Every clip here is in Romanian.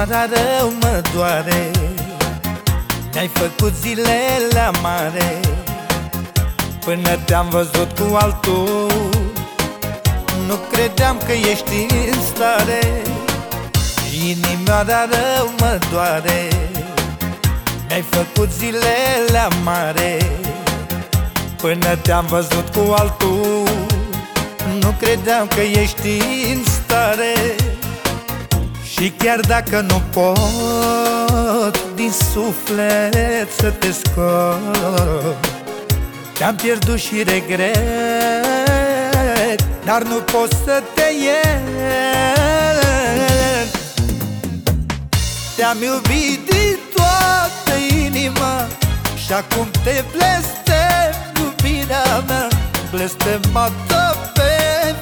Inimioara rău mă doare. Mi-ai făcut zilele amare Până te-am văzut cu altul. Nu credeam că ești în stare. Inimioara rău mă doare. Mi-ai făcut zilele amare Până te-am văzut cu altul. Nu credeam că ești în stare Și chiar dacă nu pot Din suflet să te scot Te-am pierdut și regret Dar nu pot să te iert. Te-am iubit din toată inima Și acum te blestem iubirea mea. Blestemată pe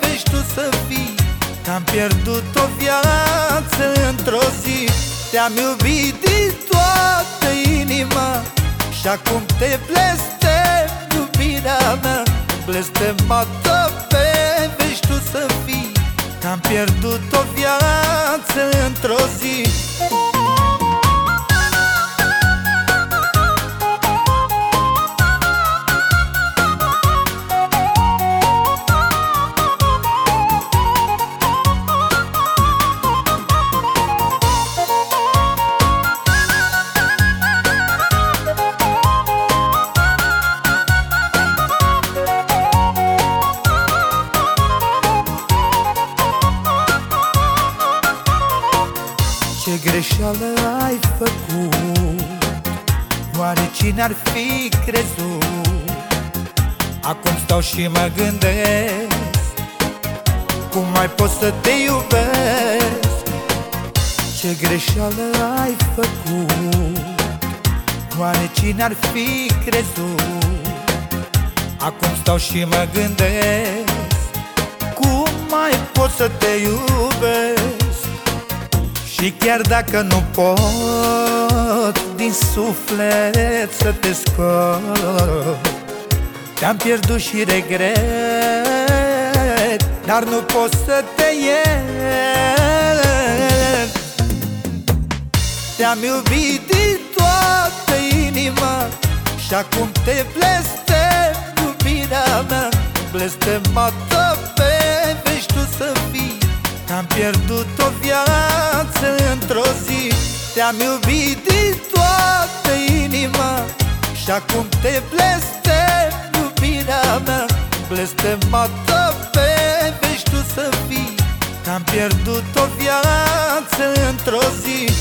veci tu să fii Că-am pierdut o viață într-o zi Te-am iubit din toată inima. Și acum te blestem iubirea mea. Blestemată pe veci tu să fii. Că-am pierdut o viață într-o zi greșeală ai făcut? Oare cine ar fi crezut? Acum stau și mă gândesc Cum mai pot să te iubesc? Ce greșeală ai făcut? Oare cine ar fi crezut? Acum stau și mă gândesc Cum mai pot să te iubesc și chiar dacă nu pot din suflet să te scot Te-am pierdut și regret Dar nu pot să te iert. Te-am iubit din toată inima Și acum te blestem iubirea mea. Blestemată pe veci tu să fii am pierdut o viață într-o zi Te-am iubit din toată inima Și acum te blestem iubirea mea Blestemată pe veci tu să fii. Am pierdut o viață într-o zi